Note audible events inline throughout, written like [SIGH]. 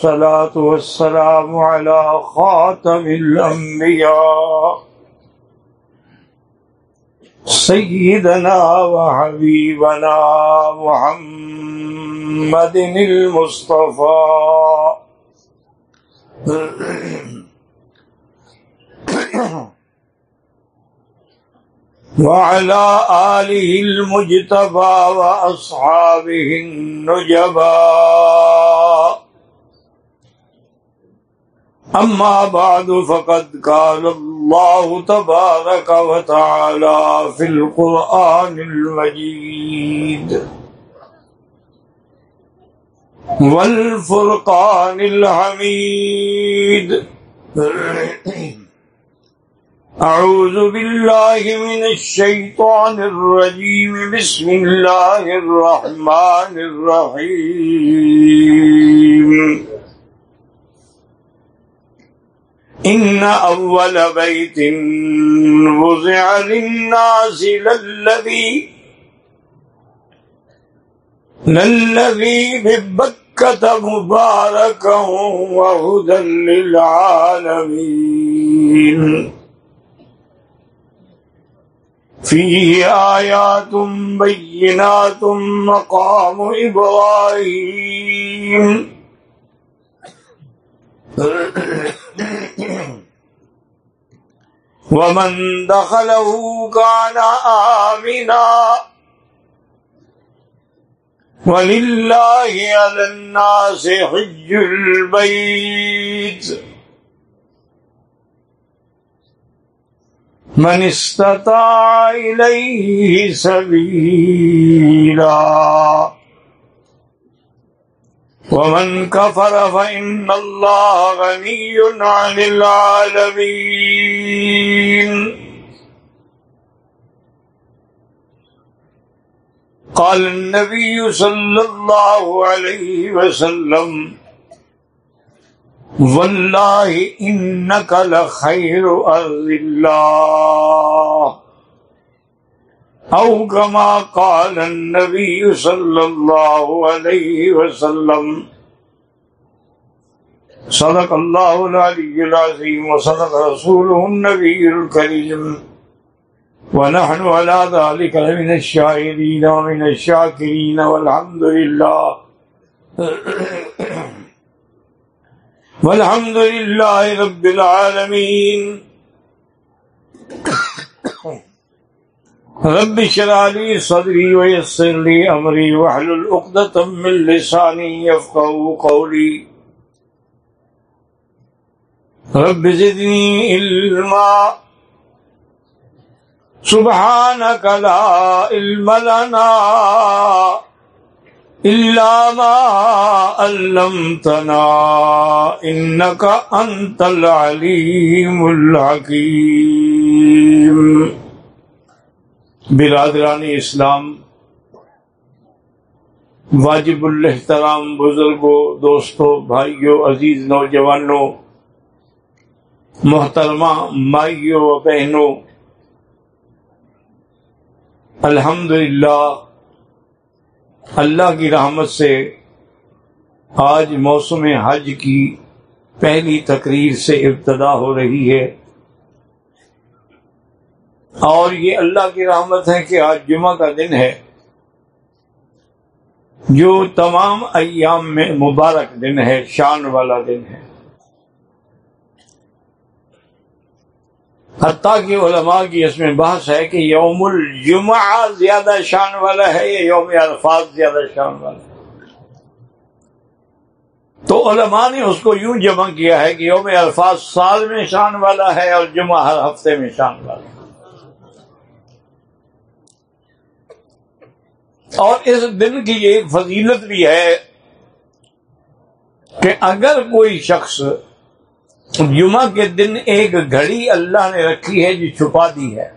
الصلاة والسلام على خاتم الأنبياء. سيدنا وحبيبنا محمد المصطفى. وعلى آله المجتبى وأصحابه النجبى. أما بعد فقد قال الله تبارك وتعالى في القرآن المجيد. والفرقان الحميد. أعوذ بالله من الشيطان الرجيم. بسم الله الرحمن الرحيم. إن أول بيت وضع للناس للذي للذي ببكة مباركا وهدى للعالمين. فيه آيات بينات مقام إبراهيم. [COUGHS] ومن دخله كان آمنا ولله على الناس حج البيت من استطاع إليه سبيلا ومن كفر فإن الله غني عن العالمين. قال النبي صلى الله عليه وسلم، والله إنك لخير أرض الله. او كما قال النبي صلى الله عليه وسلم. صدق الله العلي العظيم وصدق رسوله النبي الكريم. ونحن على ذلك من الشاهدين ومن الشاكرين والحمد لله. والحمد لله رب العالمين. رب شرح لی صدری ویسر لی امری وحلل اقدت من لسانی یفقو قولی رب زدنی علما. سبحانك لا علم لنا إلا ما علمتنا. إنك أنت العليم الحكيم. برادران اسلام، واجب الحترام بزرگوں، دوستوں، بھائیوں، عزیز نوجوانوں، محترمہ مائیوں و بہنوں الحمد اللہ کی رحمت سے آج موسم حج کی پہلی تقریر سے ابتدا ہو رہی ہے۔ اور یہ اللہ کی رحمت ہے کہ آج جمعہ کا دن ہے جو تمام ایام میں مبارک دن ہے، شان والا دن ہے۔ حتیٰ کی علماء کی اس میں بحث ہے کہ یوم الجمعہ زیادہ شان والا ہے یا یوم الفاظ زیادہ شان والا ہے؟ تو علماء نے اس کو یوں جمع کیا ہے کہ یوم الفاظ سال میں شان والا ہے اور جمعہ ہر ہفتے میں شان والا ہے۔ اور اس دن کی ایک فضیلت بھی ہے کہ اگر کوئی شخص جمعہ کے دن ایک گھڑی اللہ نے رکھی ہے جو چھپا دی ہے،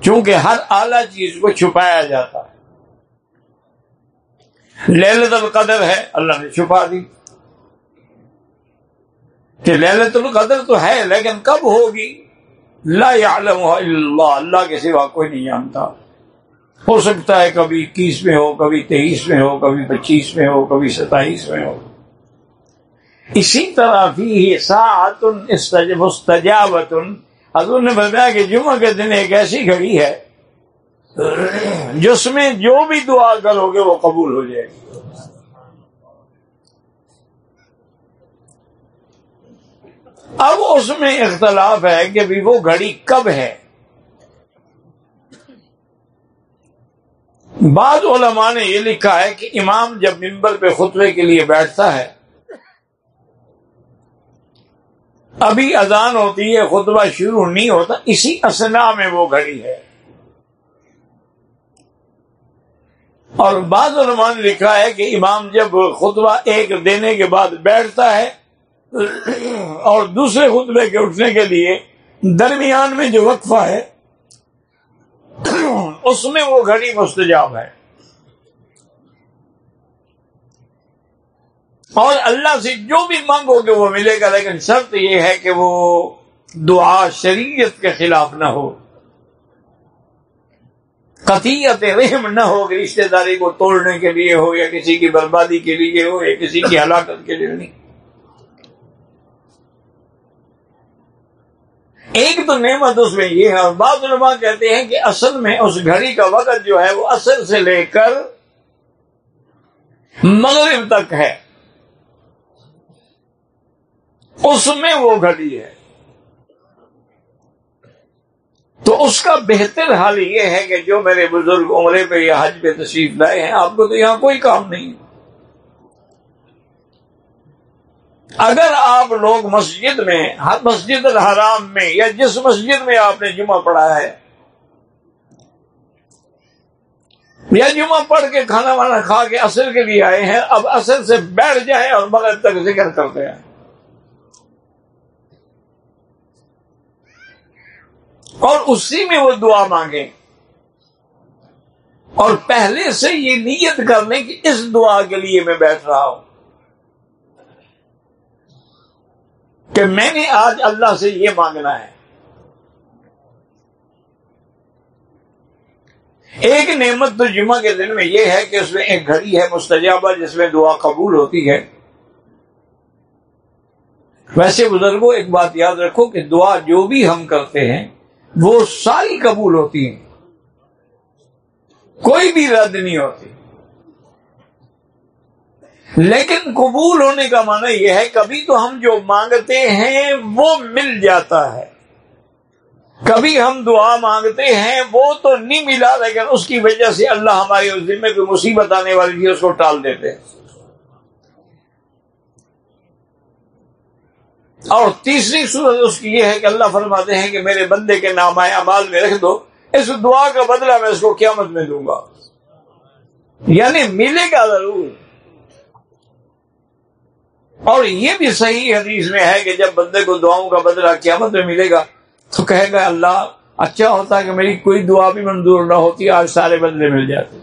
چونکہ ہر اعلی چیز کو چھپایا جاتا ہے۔ للت القدر ہے، اللہ نے چھپا دی۔ کہ للت القدر تو ہے، لیکن کب ہوگی؟ لا يعلم اللہ اللہ کے سوا کوئی نہیں جانتا۔ ہو سکتا ہے کبھی اکیس میں ہو، کبھی تیئیس میں ہو، کبھی پچیس میں ہو، کبھی ستائیس میں ہو۔ اسی طرح بھی سات مستجابت حضور نے بتایا کہ جمعہ کے دن ایک ایسی گھڑی ہے، جس میں جو بھی دعا کرو گے وہ قبول ہو جائے گی۔ اب اس میں اختلاف ہے کہ بھی وہ گھڑی کب ہے۔ بعض علماء نے یہ لکھا ہے کہ امام جب ممبر پہ خطبے کے لیے بیٹھتا ہے، ابھی اذان ہوتی ہے، خطبہ شروع نہیں ہوتا، اسی اسنا میں وہ گھڑی ہے۔ اور بعض علماء نے لکھا ہے کہ امام جب خطبہ ایک دینے کے بعد بیٹھتا ہے اور دوسرے خطبے کے اٹھنے کے لیے، درمیان میں جو وقفہ ہے اس میں وہ گھڑی مستجاب ہے۔ اور اللہ سے جو بھی مانگو گے وہ ملے گا، لیکن شرط یہ ہے کہ وہ دعا شریعت کے خلاف نہ ہو۔ قطیت رحم نہ ہو کہ رشتے داری کو توڑنے کے لیے ہو یا کسی کی بربادی کے لیے ہو یا کسی کی ہلاکت کے لیے نہیں ایک تو نعمت اس میں یہ ہے، اور بعض علماء کہتے ہیں کہ اصل میں اس گھڑی کا وقت جو ہے وہ اصل سے لے کر مغرب تک ہے۔ اس میں وہ گھڑی ہے۔ تو اس کا بہتر حال یہ ہے کہ جو میرے بزرگ عمرے پہ یا حج پہ تشریف لائے ہیں، آپ کو تو یہاں کوئی کام نہیں۔ اگر آپ لوگ مسجد میں مسجد الحرام میں، یا جس مسجد میں آپ نے جمعہ پڑھا ہے، یا جمعہ پڑھ کے کھانا وانا کھا کے اصل کے لیے آئے ہیں، اب اصل سے بیٹھ جائیں اور مگر تک ذکر کرتے ہیں۔ اور اسی میں وہ دعا مانگے اور پہلے سے یہ نیت کر لیں کہ اس دعا کے لیے میں بیٹھ رہا ہوں۔ کہ میں نے آج اللہ سے یہ مانگنا ہے۔ ایک نعمت تو جمعہ کے دن میں یہ ہے کہ اس میں ایک گھڑی ہے مستجابہ جس میں دعا قبول ہوتی ہے۔ ویسے بزرگوں، ایک بات یاد رکھو کہ دعا جو بھی ہم کرتے ہیں، وہ ساری قبول ہوتی ہیں۔ کوئی بھی رد نہیں ہوتی۔ لیکن قبول ہونے کا معنی یہ ہے، کبھی تو ہم جو مانگتے ہیں وہ مل جاتا ہے۔ کبھی ہم دعا مانگتے ہیں وہ تو نہیں ملا، لیکن اس کی وجہ سے اللہ ہماری اس دن میں کوئی مصیبت آنے والی تھی اس کو ٹال دیتے ہیں۔ اور تیسری صورت اس کی یہ ہے کہ اللہ فرماتے ہیں کہ میرے بندے کے نام آئے امال میں رکھ دو، اس دعا کا بدلہ میں اس کو قیامت میں دوں گا۔ یعنی ملے گا ضرور۔ اور یہ بھی صحیح حدیث میں ہے کہ جب بندے کو دعاؤں کا بدلہ قیامت میں ملے گا، تو کہے گا، اللہ اچھا ہوتا کہ میری کوئی دعا بھی منظور نہ ہوتی، آج سارے بدلے مل جاتے۔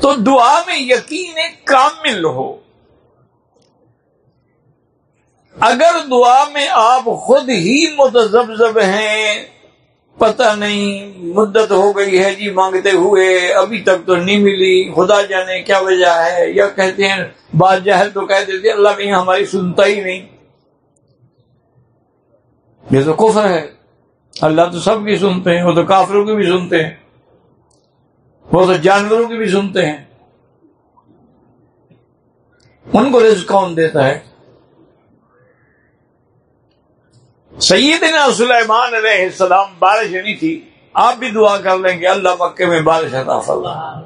تو دعا میں یقین کامل ہو۔ اگر دعا میں آپ خود ہی متزبزب ہیں پتہ نہیں، مدت ہو گئی ہے جی مانگتے ہوئے، ابھی تک تو نہیں ملی، خدا جانے کیا وجہ ہے؟ یا کہتے ہیں بات جہل تو کہہ دیتے، اللہ بھی ہماری سنتا ہی نہیں۔ یہ تو کفر ہے۔ اللہ تو سب کی سنتے ہیں، وہ تو کافروں کی بھی سنتے ہیں۔ وہ تو جانوروں کی بھی سنتے ہیں۔ ان کو رزق کون دیتا ہے؟ سیدنا سلیمان علیہ السلام بارش نہیں تھی، آپ بھی دعا کر لیں گے، اللہ مکے میں بارش عطا فرما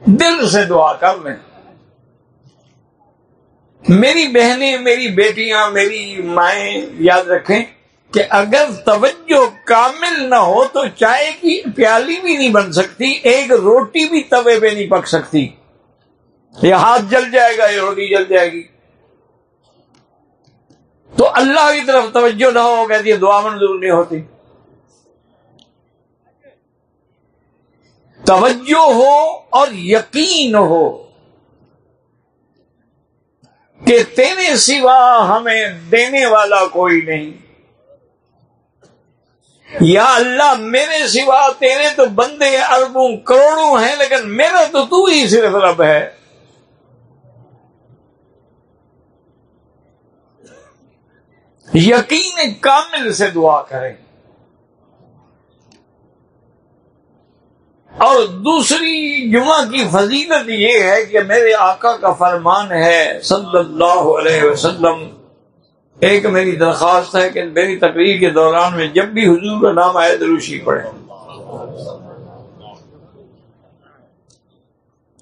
دل سے دعا کر لیں۔ میری بہنیں، میری بیٹیاں، میری مائیں، یاد رکھیں کہ اگر توجہ کامل نہ ہو تو چائے کی پیالی بھی نہیں بن سکتی، ایک روٹی بھی توے پہ نہیں پک سکتی۔ یہ ہاتھ جل جائے گا، یہ روٹی جل جائے گی۔ تو اللہ کی طرف توجہ نہ ہو، کہتی ہے دعا منظور نہیں ہوتی۔ توجہ ہو اور یقین ہو کہ تیرے سوا ہمیں دینے والا کوئی نہیں۔ یا اللہ، میرے سوا تیرے تو بندے اربوں کروڑوں ہیں، لیکن میرا تو تو ہی صرف رب ہے۔ یقین کامل سے دعا کریں۔ اور دوسری جمعہ کی فضیلت یہ ہے کہ میرے آقا کا فرمان ہے، صلی اللہ علیہ وسلم، ایک میری درخواست ہے کہ میری تقریر کے دوران میں جب بھی حضور کا نام آئے دروشی پڑھے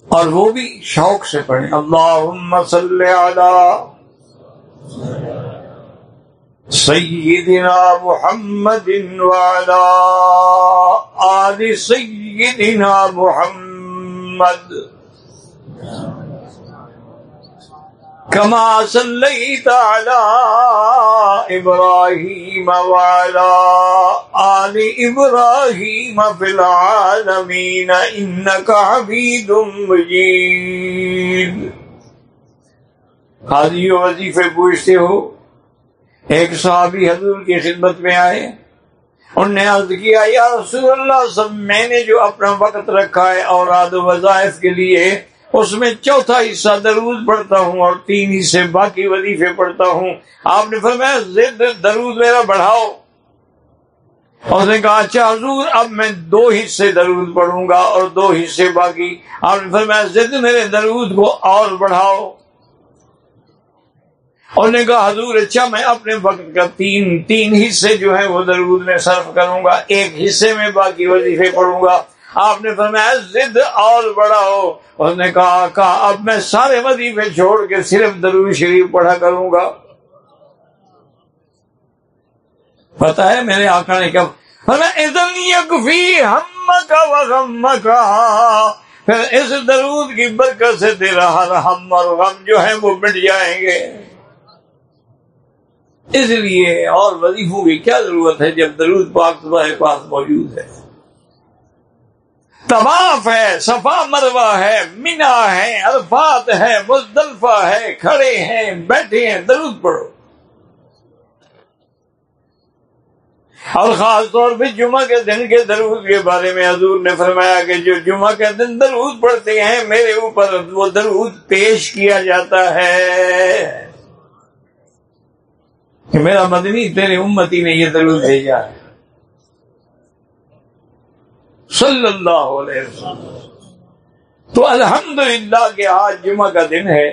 اور وہ بھی شوق سے پڑھیں۔ اللہ صلی علی سیدنا محمد وعلا آل سیدنا محمد. كما صليت على إبراهيم وعلى آل إبراهيم في العالمين إنك حميد مجيد حاضی وظیفے پوچھتے ہو ایک صحابی حضور کی خدمت میں آئے۔ انہوں نے عرض کیا، یا رسول اللہ، سب میں نے جو اپنا وقت رکھا ہے اور آد وظائف کے لیے، اس میں چوتھا حصہ درود پڑھتا ہوں اور تین حصے باقی وظیفے پڑھتا ہوں۔ آپ نے فرمایا، زد درود میرا بڑھاؤ۔ اس نے کہا اچھا حضور، اب میں دو حصے درود پڑھوں گا اور دو حصے باقی۔ آپ نے فرمایا، زد میرے درود کو اور بڑھاؤ۔ اور نے کہا، حضور اچھا میں اپنے وقت کا تین تین حصے جو ہیں وہ درود میں صرف کروں گا، ایک حصے میں باقی وظیفے پڑھوں گا۔ آپ نے فرمایا ضد اور بڑا ہو اس نے کہا کہا، اب میں سارے وظیفے چھوڑ کے صرف درود شریف پڑھا کروں گا۔ پتا ہے میرے آقا نے کیا یکفی ہم کا وغم کا پھر اس درود کی برکت سے تیرا ہر ہم اور غم جو ہے وہ مٹ جائیں گے۔ اس لیے اور وظیفوں کی کیا ضرورت ہے جب درود پاک تمہارے پاس موجود ہے؟ طواف ہے، صفا مروا ہے مینا ہے، الفاظ ہے، مزدلفہ ہے، کھڑے ہیں، بیٹھے ہیں، درود پڑھو۔ اور خاص طور پہ جمعہ کے دن کے درود کے بارے میں حضور نے فرمایا کہ جو جمعہ کے دن درود پڑھتے ہیں، میرے اوپر وہ درود پیش کیا جاتا ہے۔ کہ میرا مدنی تیرے امتی نے یہ درود بھیجا ہے صلی اللہ علیہ وسلم تو الحمدللہ کہ آج جمعہ کا دن ہے.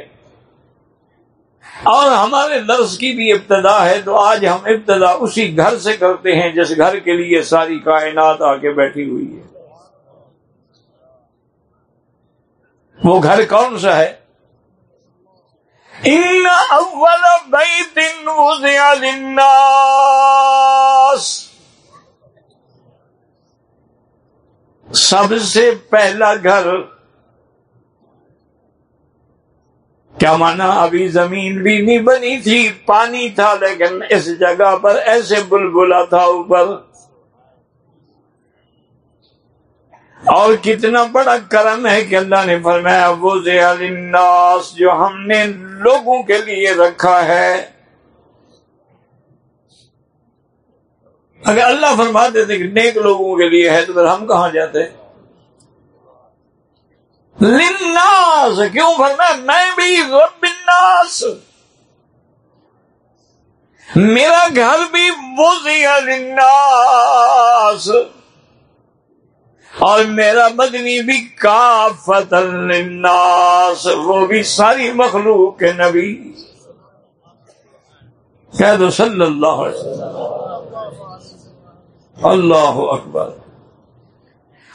اور ہمارے درس کی بھی ابتدا ہے تو آج ہم ابتدا اسی گھر سے کرتے ہیں جس گھر کے لیے ساری کائنات آ کے بیٹھی ہوئی ہے. وہ گھر کون سا ہے؟ ان اول بیت وضع للناس سب سے پہلا گھر کیا مانا ابھی زمین بھی نہیں بنی تھی، پانی تھا لیکن اس جگہ پر ایسے بلبلا تھا اوپر۔ اور کتنا بڑا کرم ہے کہ اللہ نے فرمایا وہ الناس جو ہم نے لوگوں کے لیے رکھا ہے۔ اگر اللہ فرما دیتے کہ نیک لوگوں کے لیے ہے، تو پھر ہم کہاں جاتے؟ لناس کیوں فرما میں بھی رب الناس میرا گھر بھی بوزیا للناس۔ اور میرا مدنی بھی کافت للناس، وہ بھی ساری مخلوق کے نبی۔ کہہ دو صلی اللہ علیہ وسلم۔ اللہ اکبر۔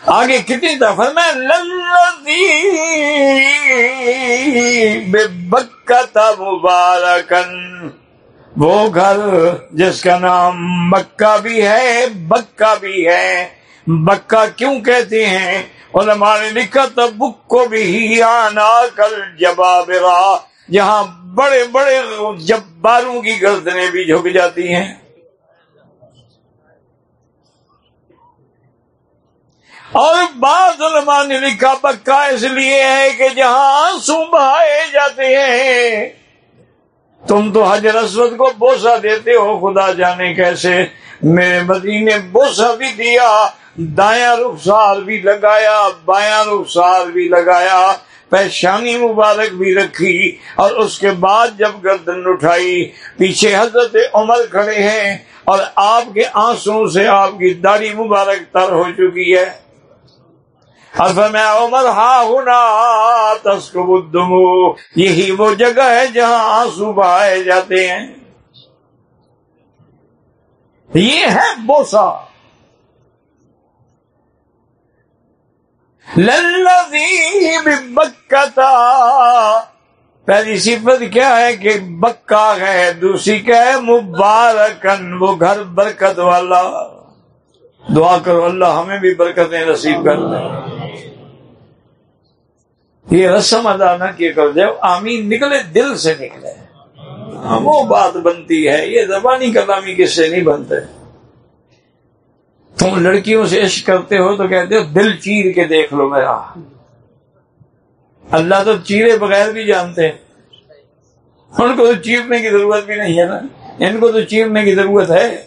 آگے کتنی دفعہ میں بے بکتا مبارکن۔ وہ گھر جس کا نام مکہ بھی ہے بکا بھی ہے۔ بکا کیوں کہتے ہیں؟ علماء نے لکھا تھا، بک کو بھی آنا کل جبابرا جہاں بڑے بڑے جباروں کی گردنیں بھی جھک جاتی ہیں۔ اور بعض علماء نے لکھا پکا اس لیے ہے کہ جہاں آنسو بہائے جاتے ہیں۔ تم تو حجر اسود کو بوسا دیتے ہو، خدا جانے کیسے۔ میرے مدینے بوسا بھی دیا دایاں رخسار بھی لگایا، بایاں رخسار بھی لگایا، پیشانی مبارک بھی رکھی، اور اس کے بعد جب گردن اٹھائی، پیچھے حضرت عمر کھڑے ہیں، اور آپ کے آنسو سے آپ کی داڑھی مبارک تر ہو چکی ہے۔ میں عمر، ہا ہونا تسکو یہی وہ جگہ ہے جہاں آنسو بہائے جاتے ہیں۔ یہ ہے بوسا۔ پہلی صفت کیا ہے کہ بکا ہے، دوسری کیا ہے مبارکن وہ گھر برکت والا۔ دعا کرو، اللہ ہمیں بھی برکتیں نصیب کر دیں یہ رسم ادا نہ کیا کر جب آمین نکلے، دل سے نکلے۔ ہاں، وہ بات بنتی ہے، یہ زبانی کلامی کس سے نہیں بنتے؟ تم لڑکیوں سے عشق کرتے ہو تو کہتے ہو دل چیر کے دیکھ لو میرا۔ اللہ تو چیرے بغیر بھی جانتے ہیں۔ ان کو تو چیرنے کی ضرورت بھی نہیں ہے نا۔ ان کو تو چیرنے کی ضرورت ہے۔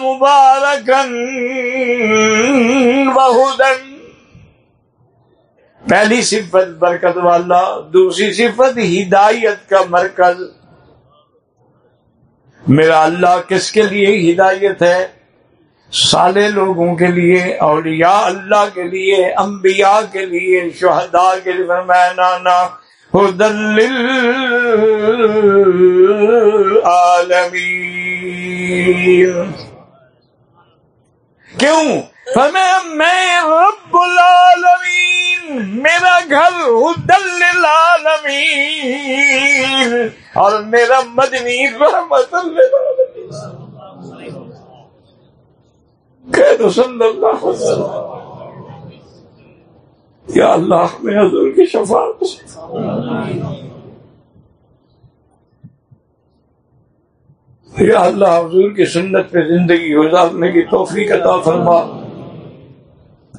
مبارکن بہدن پہلی صفت برکت والا، دوسری صفت ہدایت کا مرکز۔ میرا اللہ کس کے لیے ہدایت ہے؟ سالے لوگوں کے لیے، اولیاء اللہ کے لیے، انبیاء کے لیے، شہداء کے لیے، فرمایا، نانا ہدل عالمی کیوں؟ میں رب العالمین، میرا گھر ہدل العالمین اور میرا مدنی رحمت کہ صلی اللہ یا اللہ، میں حضور کی شفاعت یا اللہ، حضور کی سنت پہ زندگی گزارنے کی توفیق عطا فرما۔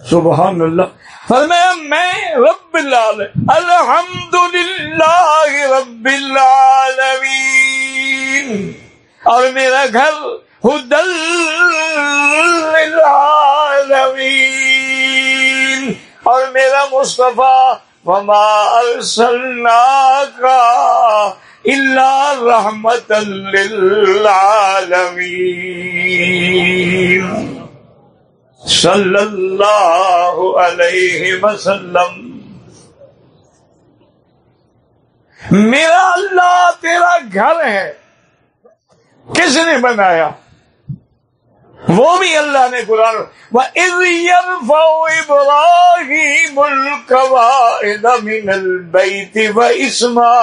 سبحان اللہ فرمایا، میں رب العالمین الحمد للہ رب العالمین اور میرا گھر ہدل العالمین اور میرا مصطفیٰ، وما ارسلناک اللہ رحمت للعالمین صلی اللہ علیہ وسلم. میرا اللہ تیرا گھر ہے۔ کس نے بنایا؟ وہ بھی اللہ نے قرآن۔ ابراہیم القواعد من البیت و اسماعیل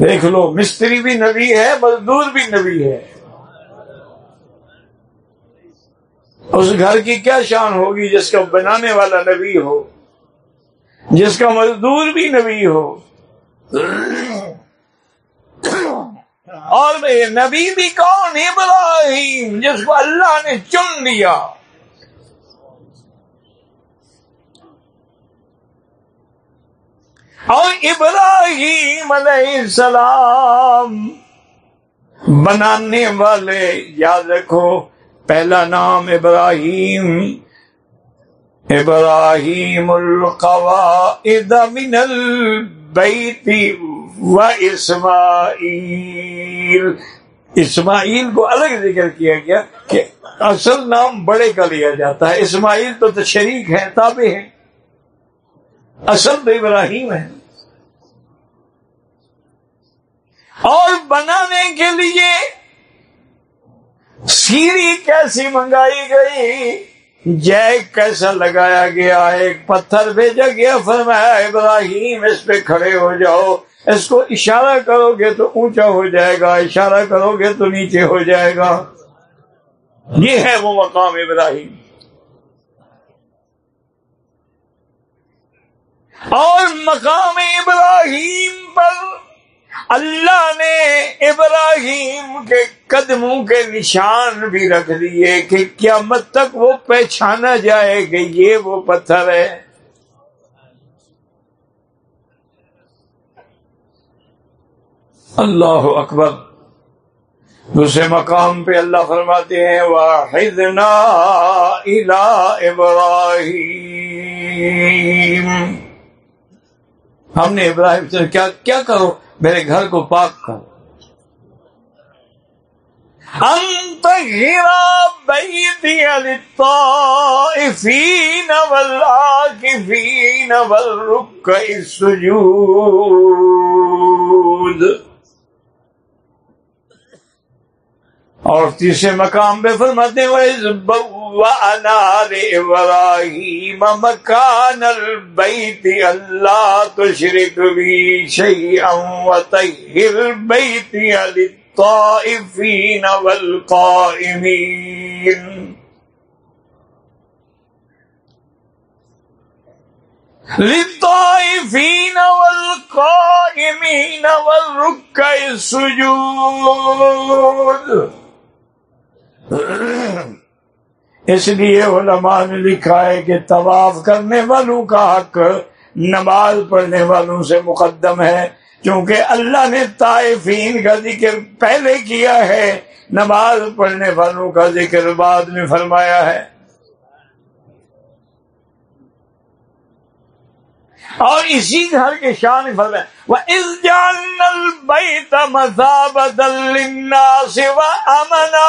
دیکھ لو، مستری بھی نبی ہے، مزدور بھی نبی ہے۔ اس گھر کی کیا شان ہوگی جس کا بنانے والا نبی ہو؟ جس کا مزدور بھی نبی ہو؟ اور نبی بھی کون ابراہیم جس کو اللہ نے چن لیا؟ اور ابراہیم علیہ السلام بنانے والے، یاد رکھو، پہلا نام ابراہیم ابراہیم القواعد من البیت و اسماعیل۔ اسماعیل کو الگ ذکر کیا گیا کہ اصل نام بڑے کا لیا جاتا ہے۔ اسماعیل تو شریک ہے تابع ہیں۔ اصل ابراہیم ہے اور بنانے کے لیے سیڑھی کیسی منگائی گئی؟ جیک کیسا لگایا گیا؟ ایک پتھر بھیجا گیا۔ فرمایا، ابراہیم، اس پہ کھڑے ہو جاؤ۔ اس کو اشارہ کرو گے تو اونچا ہو جائے گا۔ اشارہ کرو گے تو نیچے ہو جائے گا۔ یہ ہے وہ مقام ابراہیم۔ اور مقام ابراہیم پر اللہ نے ابراہیم کے قدموں کے نشان بھی رکھ دیے کہ کیا مت تک وہ پہچانا جائے کہ یہ وہ پتھر ہے۔ اللہ اکبر۔ دوسرے مقام پہ اللہ فرماتے ہیں واحد نا ابراہیم ہم نے ابراہیم سے کیا کیا کرو؟ میرے گھر کو پاک کرو۔ انت ہیرا بیتی للطائفین والآکفین والرکع السجود۔ اور تیسرے مقام پہ فرماتے ابراہیم مکان البیت اللہ تشرک بھی شیئا وطہر بیت للطائفین والقائمین للطائفین والقائمین والرکع السجود. اس لیے علماء نے لکھا ہے کہ طواف کرنے والوں کا حق نماز پڑھنے والوں سے مقدم ہے کیونکہ اللہ نے طائفین کا ذکر پہلے کیا ہے، نماز پڑھنے والوں کا ذکر بعد میں فرمایا ہے۔ اور اسی گھر کے شان فضل وہ اس جان بیت مذاب دلنا سوا امنا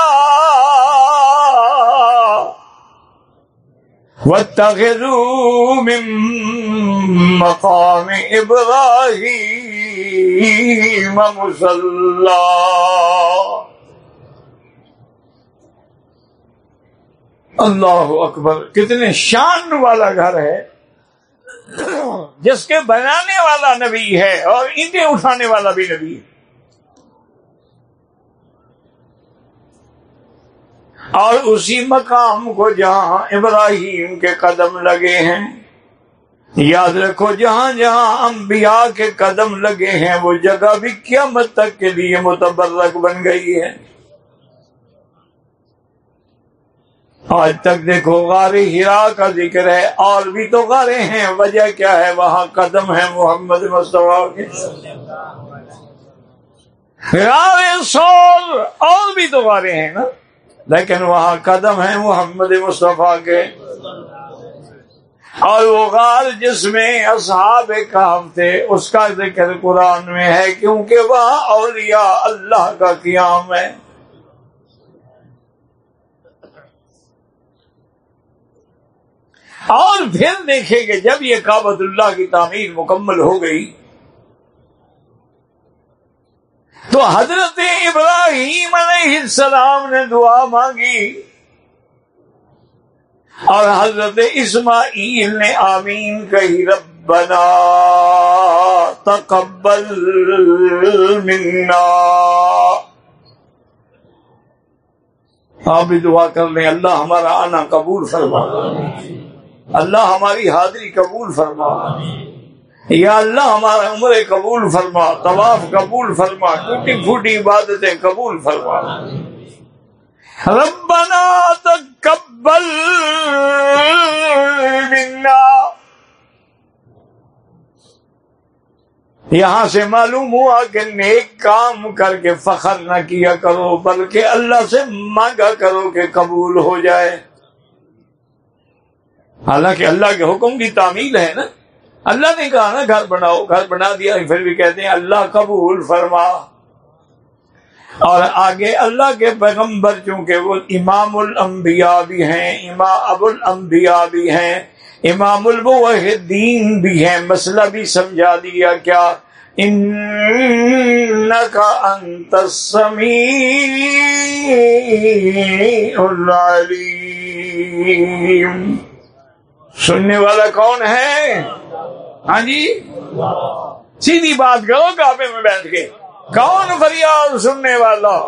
واتخذوا من مقام ابراہیم مصلا اللہ اکبر، کتنے شان والا گھر ہے۔ جس کے بنانے والا نبی ہے اور اینٹیں اٹھانے والا بھی نبی ہے۔ اور اسی مقام کو جہاں ابراہیم کے قدم لگے ہیں، یاد رکھو جہاں جہاں انبیاء کے قدم لگے ہیں، وہ جگہ بھی قیامت تک کے لیے متبرک بن گئی ہے۔ آج تک دیکھو غار ہرا کا ذکر ہے، اور بھی تو غارے ہیں۔ وجہ کیا ہے؟ وہاں قدم ہے محمد مصطفیٰ کے۔ غار سول، اور بھی تو غارے ہیں نا۔ لیکن وہاں قدم ہے محمد مصطفیٰ کے۔ اور وہ غار جس میں اصحاب کام تھے، اس کا ذکر قرآن میں ہے، کیونکہ وہاں اولیاء اللہ کا قیام ہے۔ اور پھر دیکھیں کہ جب یہ کابت اللہ کی تعمیر مکمل ہو گئی، تو حضرت ابراہیم علیہ السلام نے دعا مانگی اور حضرت اسماعیل نے آمین کہی، ربنا تقبل منا۔ آپ بھی دعا کر لیں، اللہ ہمارا آنا قبول فرما۔ اللہ ہماری حاضری قبول فرما۔ یا اللہ ہمارا عمر قبول فرما، طواف قبول فرما، ٹوٹی پھوٹی عبادتیں قبول فرما۔ ربنا تقبل منا۔ یہاں سے معلوم ہوا کہ نیک کام کر کے فخر نہ کیا کرو، بلکہ اللہ سے مانگا کرو کہ قبول ہو جائے۔ حالانکہ اللہ کے حکم کی تعمیل ہے نا۔ اللہ نے کہا نا، گھر بناؤ، گھر بنا دیا، پھر بھی کہتے ہیں اللہ قبول فرما۔ اور آگے اللہ کے پیغمبر، چونکہ وہ امام الانبیاء بھی ہیں، امام ابو الانبیاء بھی ہیں، امام البوحدین بھی ہیں۔ مسئلہ بھی سمجھا دیا کیا؟ ان کا انت سننے والا کون ہے؟ ہاں جی؟ سیدھی بات کرو کعبے میں بیٹھ کے۔ کون فریاد سننے والا؟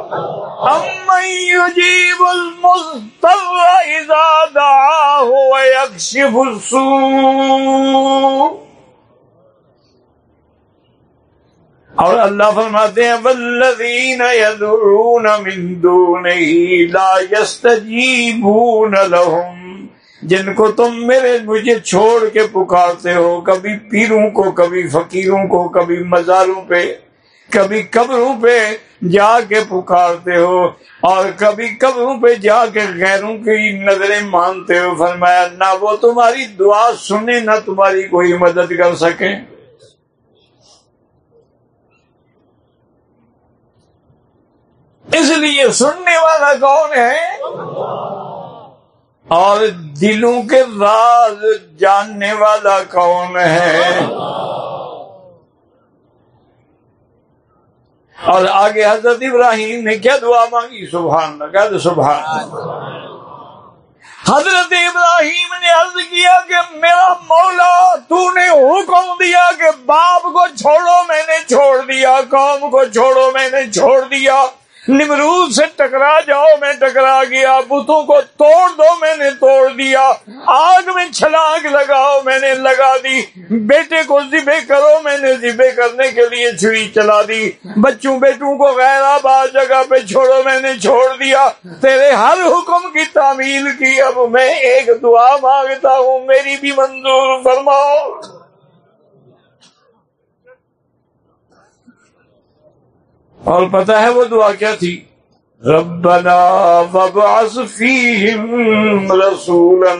يجيب المضطر اذا دعاه ويكشف السوء۔ اور اللہ فرماتے ہیں، والذین یدعون من دونہ لا یستجیبون لهم۔ جن کو تم میرے مجھے چھوڑ کے پکارتے ہو، کبھی پیروں کو، کبھی فقیروں کو، کبھی مزاروں پہ، کبھی قبروں پہ جا کے پکارتے ہو اور کبھی قبروں پہ جا کے غیروں کی نظریں مانتے ہو۔ فرمایا، نہ وہ تمہاری دعا سنے، نہ تمہاری کوئی مدد کر سکے۔ اس لیے سننے والا کون ہے؟ اور دلوں کے راز جاننے والا کون ہے؟ اور آگے حضرت ابراہیم نے کیا دعا مانگی؟ سبحان اللہ سبحان حضرت ابراہیم نے عرض کیا کہ میرا مولا تو نے حکم دیا کہ باپ کو چھوڑو، میں نے چھوڑ دیا، قوم کو چھوڑو، میں نے چھوڑ دیا۔ نمرود سے ٹکرا جاؤ، میں ٹکرا گیا، بتوں کو توڑ دو، میں نے توڑ دیا۔ آگ میں چھلانگ لگاؤ، میں نے لگا دی۔ بیٹے کو ذبے کرو، میں نے ذبے کرنے کے لیے چھری چلا دی۔ بچوں بیٹوں کو غیر آباد جگہ پہ چھوڑو، میں نے چھوڑ دیا۔ تیرے ہر حکم کی تعمیل کی، اب میں ایک دعا مانگتا ہوں، میری بھی منظور فرماؤ۔ اور پتا ہے وہ دعا کیا تھی؟ ربنا وبعث فیہم رسولا.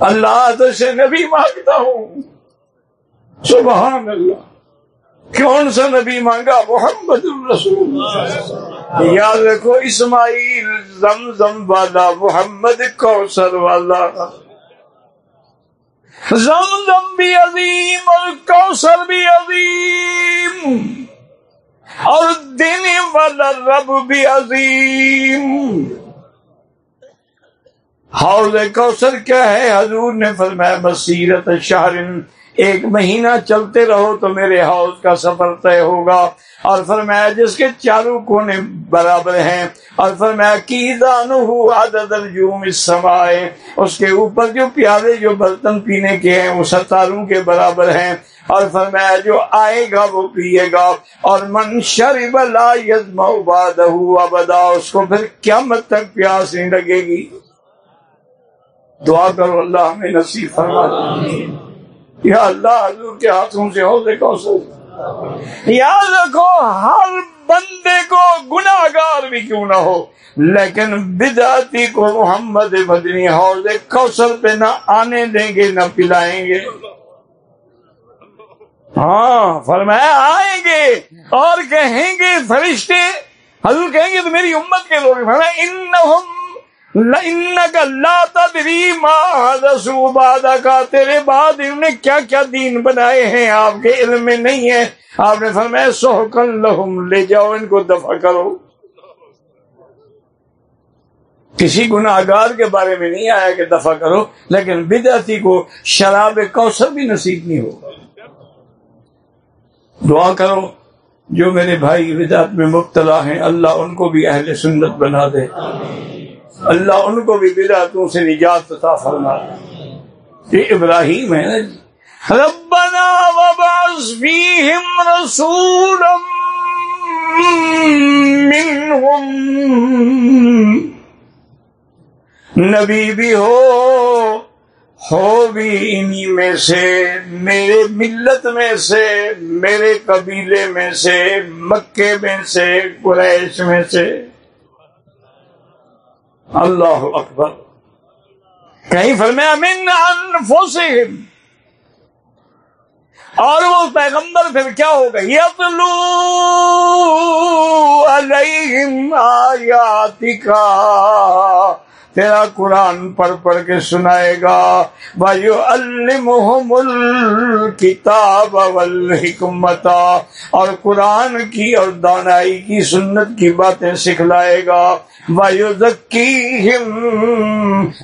اللہ تو سے نبی مانگتا ہوں. سبحان اللہ کون سا نبی مانگا؟ محمد الرسول. یاد رکھو، اسماعیل زمزم والا، محمد کوثر والا. زمزم بھی عظیم اور کوثر بھی عظیم اور دینے والا رب بھی عظیم۔ حوض کوثر کیا ہے؟ حضور نے فرمایا، بصیرت شہر ایک مہینہ چلتے رہو تو میرے حوض کا سفر طے ہوگا۔ اور فرمایا جس کے چاروں کونے برابر ہیں۔ اور فرمایا کی دانو عدد الجوم اس اس کے اوپر جو پیارے جو برتن پینے کے ہیں، وہ ستاروں کے برابر ہیں۔ اور فرمایا، جو آئے گا وہ پیے گا۔ اور من شرب لا یزمع بعدہ ابدا، اس کو پھر قیامت تک پیاس نہیں لگے گی۔ دعا کرو، اللہ ہمیں نصیب فرما یا اللہ حضور کے ہاتھوں سے ہو دے یاد رکھو، ہر بندے کو گناگار بھی کیوں نہ ہو۔ لیکن بداتی کو محمد مدنی حوض کوثر پہ نہ آنے دیں گے، نہ پلائیں گے۔ ہاں فرمایا، آئیں گے اور کہیں گے، فرشتے۔ حضور کہیں گے تو میری امت کے لوگ فرمایا ان کا تیرے بعد انہوں نے کیا کیا دین بنائے ہیں؟ آپ کے علم میں نہیں ہے۔ آپ نے فرمایا سوکن لہم لے جاؤ، ان کو دفع کرو۔ کسی گناگار کے بارے میں نہیں آیا کہ دفع کرو، لیکن بدعتی کو شراب کوثر بھی نصیب نہیں ہوگا۔ دعا کرو، جو میرے بھائی بدعت میں مبتلا ہیں، اللہ ان کو بھی اہل سنت بنا دے۔ اللہ ان کو بھی بدعتوں سے نجات عطا فرما۔ یہ ابراہیم ہے نا۔ جی ربنا وبعث فيهم رسولا منهم نبی بھی ہو ہو بھی انہی میں سے، میرے ملت میں سے، میرے قبیلے میں سے، مکے میں سے، قریش میں سے۔ اللہ اکبر۔ کہیں فرمایا، من انفسہم۔ اور وہ پیغمبر پھر کیا ہوگا یتلو علیہم آیاتکا۔ تیرا قرآن پڑھ پڑھ کے سنائے گا۔ بھائی المحم الکتاب والحکمت۔ اور قرآن کی اور دانائی کی سنت کی باتیں سکھلائے گا۔ بھائی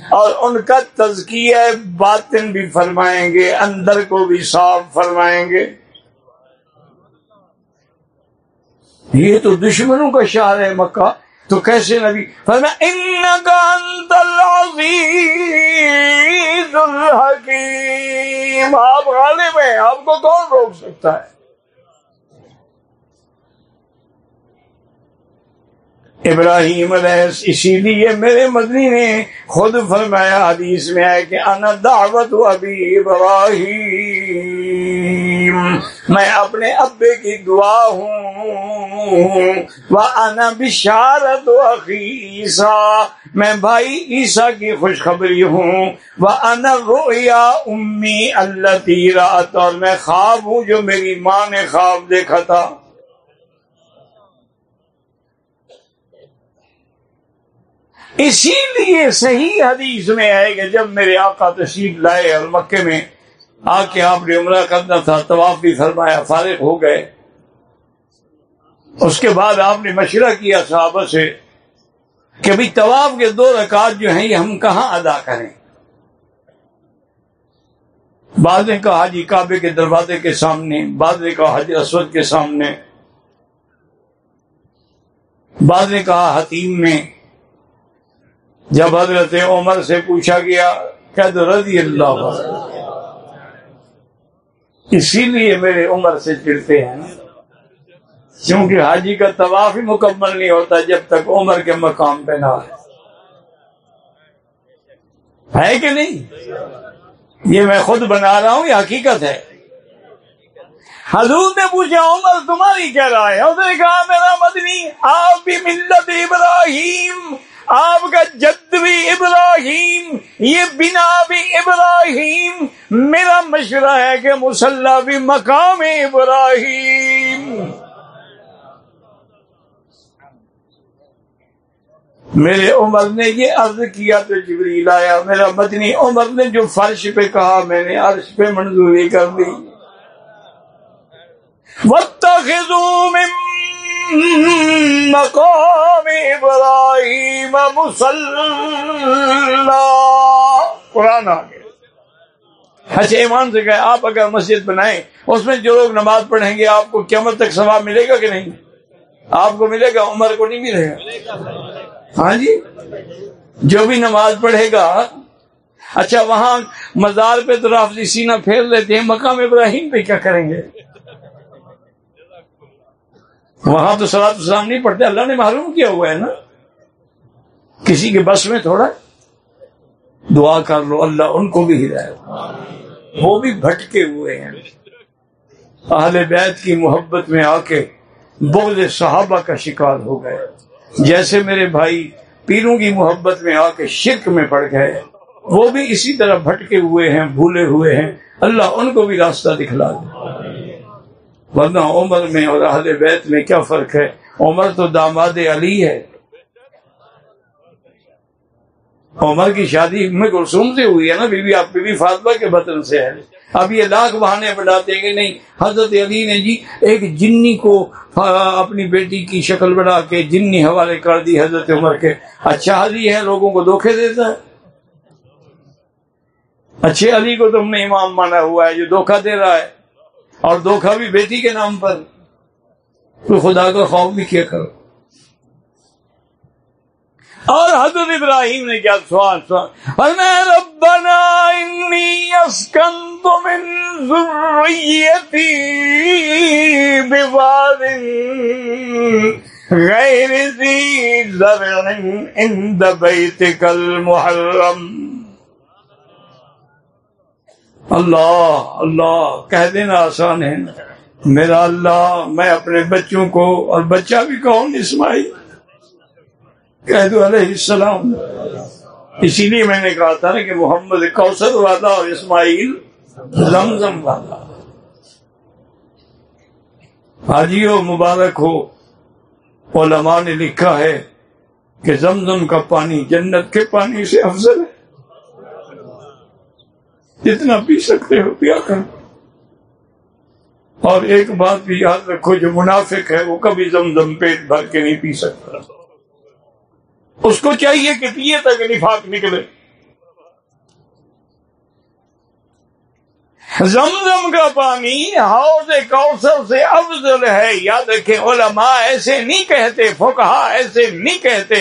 اور ان کا تزکیہ باطن بھی فرمائیں گے، اندر کو بھی صاف فرمائیں گے۔ یہ تو دشمنوں کا شہر ہے مکہ، تو کیسے نبی؟ الحکیم آپ غالب ہیں، آپ کو کون روک سکتا ہے؟ ابراہیم علیہ اسی لیے میرے مدنی نے خود فرمایا حدیث میں ہے کہ انا دعوت ابھی ابراہیم۔ میں اپنے ابے کی دعا ہوں۔ وہ انا بشارت عیسیٰ۔ میں بھائی عیسیٰ کی خوشخبری ہوں۔ وہ انا رویا امی اللہ تیرات اور میں خواب ہوں جو میری ماں نے خواب دیکھا تھا۔ اسی لیے صحیح حدیث میں ہے کہ جب میرے آقا تشریف لائے اور مکے میں آ کے آپ نے عمرہ کرنا تھا طواف بھی فرمایا، فارغ ہو گئے۔ اس کے بعد آپ نے مشورہ کیا صحابہ سے کہ ابھی طواف کے دو رکعت جو ہیں یہ ہم کہاں ادا کریں؟ بعد نے کہا، حاجی کعبے کے دروازے کے سامنے، بعد نے کہا حج اسود کے سامنے۔ بعد نے کہا، حتیم میں جب حضرت عمر سے پوچھا گیا رضی اللہ اسی لیے میرے عمر سے چڑتے ہیں کیونکہ حاجی کا طواف ہی مکمل نہیں ہوتا جب تک عمر کے مقام پہ نہ ہے کہ نہیں؟ یہ میں خود بنا رہا ہوں، یہ حقیقت ہے۔ حضور نے پوچھا، عمر تمہاری کیا رائے اس نے کہا، میرا مدنی، آپ بھی ملت ابراہیم۔ آپ کا جد بھی ابراہیم، یہ بنا بھی ابراہیم، میرا مشورہ ہے کہ مسلح بھی مقام ابراہیم۔ میرے عمر نے یہ عرض کیا تو جبریل آیا، میرا مدنی عمر نے جو فرش پہ کہا، میں نے عرش پہ منظوری کر دی۔ مقام ابراہیم قرآن آ گیا۔ اچھا ایمان سے کہ آپ اگر مسجد بنائیں، اس میں جو لوگ نماز پڑھیں گے، آپ کو قیامت تک ثواب ملے گا کہ نہیں؟ آپ کو ملے گا، عمر کو نہیں ملے گا؟ ہاں جی؟ جو بھی نماز پڑھے گا اچھا وہاں مزار پہ تو رافضی سینہ پھیر لیتے ہیں، مقام ابراہیم پہ کیا کریں گے؟ وہاں تو سلاد اسلام نہیں پڑھتے، اللہ نے معلوم کیا ہوا ہے نا؟ کسی کے بس میں تھوڑا دعا کر لو، اللہ ان کو بھی ہدایت وہ بھی بھٹکے ہوئے ہیں۔ اہل بیت کی محبت میں آ کے بغض صحابہ کا شکار ہو گئے۔ جیسے میرے بھائی پیروں کی محبت میں آ کے شرک میں پڑ گئے۔ وہ بھی اسی طرح بھٹکے ہوئے ہیں، بھولے ہوئے ہیں۔ اللہ ان کو بھی راستہ دکھلا دے۔ ورنہ عمر میں اور اہل بیت میں کیا فرق ہے؟ عمر تو داماد علی ہے۔ عمر کی شادی میں کلسوم سے ہوئی ہے نا، بی بی، آپ بی بی فاطمہ کے بطن سے ہے۔ اب یہ لاکھ بہانے بناتے کہ نہیں، حضرت علی نے جی ایک جنی کو اپنی بیٹی کی شکل بنا کے جنی حوالے کر دی حضرت عمر کے۔ اچھا علی ہے، لوگوں کو دھوکے دیتا ہے۔ اچھے علی کو تم نے امام مانا ہوا ہے، جو دھوکہ دے رہا ہے۔ اور دھوکھا بھی بیٹی کے نام پر۔ تو خدا کا خوف بھی کیا کرو۔ اور حضرت ابراہیم نے کیا سوال سوال۔ ربنا، انی اسکنت من ذریتی بواد غیر ذی زرع عند بیتک المحرم. اللہ اللہ، کہہ دینا آسان ہے۔ میرا اللہ، میں اپنے بچوں کو اور بچہ بھی کہوں اسماعیل۔ کہہ دو علیہ السلام۔ اسی لیے میں نے کہا تھا نا کہ محمد کوثر والا اور اسماعیل زمزم والا۔ حاجی ہو مبارک ہو۔ علماء نے لکھا ہے کہ زمزم کا پانی جنت کے پانی سے افضل ہے۔ جتنا پی سکتے ہو، پیا کر۔ اور ایک بات بھی یاد رکھو، جو منافق ہے، وہ کبھی زم زم پیٹ بھر کے نہیں پی سکتا۔ اس کو چاہیے کہ پیے تک نفاق نکلے۔ زمزم کا پانی حوض کوثر سے افضل ہے۔ یاد رکھیں، علماء ایسے نہیں کہتے فکہ ایسے نہیں کہتے۔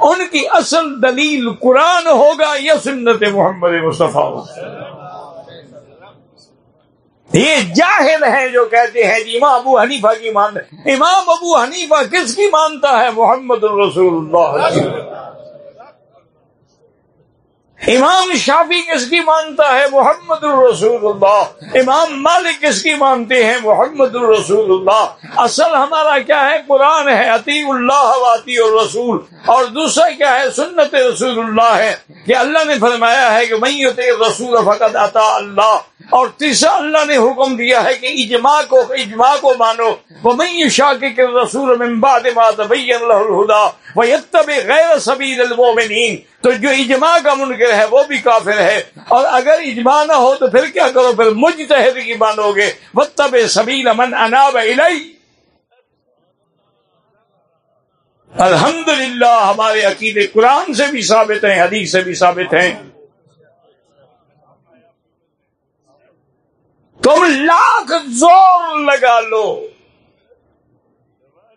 ان کی اصل دلیل قرآن ہوگا یا سنت محمد مصطفیٰ یہ جاہل ہے جو کہتے ہیں جی امام ابو حنیفہ کی مانتے امام ابو حنیفہ کس کی مانتا ہے؟ محمد الرسول اللہ امام شافی کس کی مانتا ہے؟ محمد الرسول اللہ. امام مالک کس کی مانتے ہیں؟ محمد الرسول اللہ. اصل ہمارا کیا ہے؟ قرآن ہے. عطی اللہ واطی الرسول. اور دوسرا کیا ہے؟ سنت رسول اللہ ہے. کہ اللہ نے فرمایا ہے کہ میں رسول فقط عطا اللہ. اور تیسرا اللہ نے حکم دیا ہے کہ اجماع کو اجماع کو مانو. وہ میں شاہ کے رسول الہدا وہ غیر سبیل المومنین تو جو اجماع کا منکر ہے وہ بھی کافر ہے۔ اور اگر اجماع نہ ہو تو پھر کیا کرو؟ پھر مجھ تحر کی مانو گے۔ وہ تب سبیل من اناب الی الحمد للہ ہمارے عقیدے قرآن سے بھی ثابت ہیں، حدیث سے بھی ثابت ہیں۔ تم لاکھ زور لگا لو۔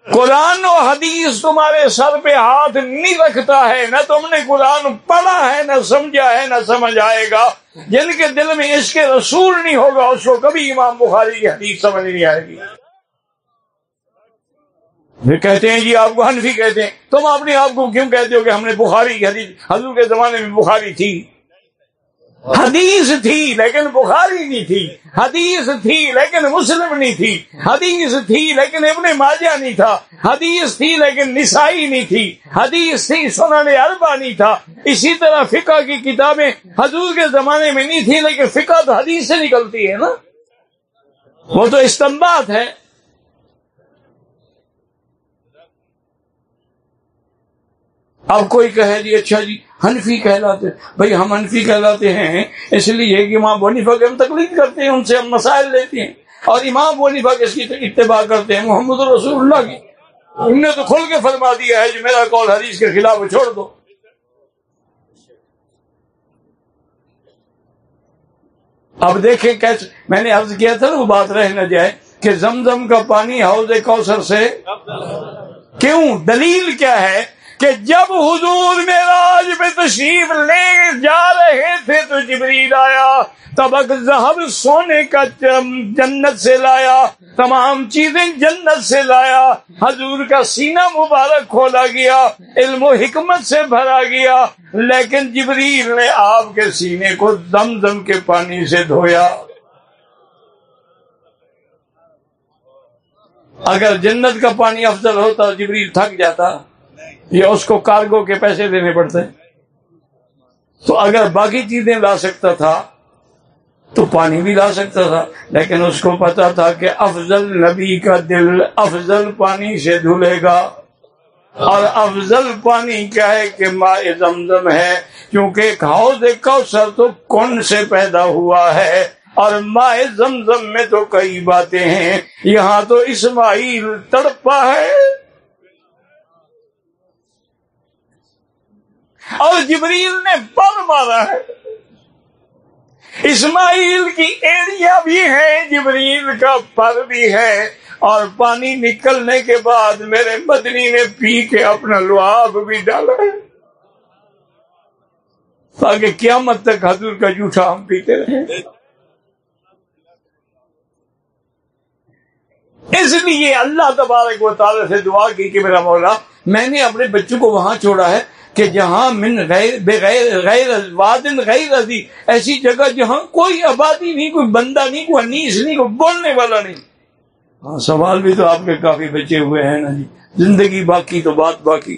قرآن و حدیث تمہارے سر پہ ہاتھ نہیں رکھتا ہے، نہ تم نے قرآن پڑھا ہے، نہ سمجھا ہے، نہ سمجھ آئے گا۔ جن کے دل میں اس کے رسول نہیں ہوگا، اس کو کبھی امام بخاری کی حدیث سمجھ نہیں آئے گی۔ پھر کہتے ہیں جی آپ کو حنفی کہتے ہیں۔ تم اپنے آپ کو کیوں کہتے ہو کہ ہم نے بخاری کی حدیث، حضور کے زمانے میں بخاری تھی؟ حدیث تھی لیکن بخاری نہیں تھی، حدیث تھی لیکن مسلم نہیں تھی، حدیث تھی لیکن ابن ماجہ نہیں تھا، حدیث تھی لیکن نسائی نہیں تھی، حدیث تھی سنن اربا نہیں تھا۔ اسی طرح فقہ کی کتابیں حضور کے زمانے میں نہیں تھی لیکن فقہ تو حدیث سے نکلتی ہے نا۔ وہ تو استمباد ہے۔ اب کوئی کہے جی اچھا جی حنفی کہلاتے، بھائی ہم حنفی کہلاتے ہیں، اس لیے کہ امام بنیفا کے ہم تکلیف کرتے ہیں، ان سے ہم مسائل لیتے ہیں، اور امام بنیفا کس کی اتباع کرتے ہیں، محمد رسول اللہ کی۔ ان نے تو کھل کے فرما دیا ہے، جو میرا قول حدیث کے خلاف چھوڑ دو۔ اب دیکھیں کیسے، میں نے عرض کیا تھا نا، وہ بات رہ نہ جائے کہ زمزم کا پانی حوض کوثر سے کیوں؟ دلیل کیا ہے؟ کہ جب حضور میراج میں تشریف لے جا رہے تھے تو جبریل آیا تبک زہب سونے کا جنت سے لایا، تمام چیزیں جنت سے لایا، حضور کا سینہ مبارک کھولا گیا، علم و حکمت سے بھرا گیا، لیکن جبریل نے آپ کے سینے کو دم دم کے پانی سے دھویا۔ اگر جنت کا پانی افضل ہوتا، جبریل تھک جاتا۔ یا اس کو کارگو کے پیسے دینے پڑتے تو اگر باقی چیزیں لا سکتا تھا، تو پانی بھی لا سکتا تھا، لیکن اس کو پتا تھا کہ افضل نبی کا دل افضل پانی سے دھلے گا۔ اور افضل پانی کیا ہے کہ ماں زمزم ہے، کیونکہ حوض کوثر تو کون سے پیدا ہوا ہے؟ اور ماں زمزم میں تو کئی باتیں ہیں۔ یہاں تو اسماعیل تڑپا ہے۔ اور جبریل نے پر مارا ہے۔ اسماعیل کی ایریا بھی ہے جبریل کا پر بھی ہے۔ اور پانی نکلنے کے بعد میرے مدنی نے پی کے اپنا لواب بھی ڈالا ہے۔ تاکہ قیامت تک حضور کا جھوٹا ہم پیتے رہے اس لیے اللہ تبارک و تعالی سے دعا کی کہ میرا مولا، میں نے اپنے بچوں کو وہاں چھوڑا ہے۔ کہ جہاں من غیر بغیر غیر وادن، غیر ازی ایسی جگہ جہاں کوئی آبادی نہیں، کوئی بندہ نہیں، کوئی انیس نہیں، کوئی بولنے والا نہیں۔ ہاں سوال بھی تو آپ کے کافی بچے ہوئے ہیں نا جی۔ زندگی باقی تو بات باقی۔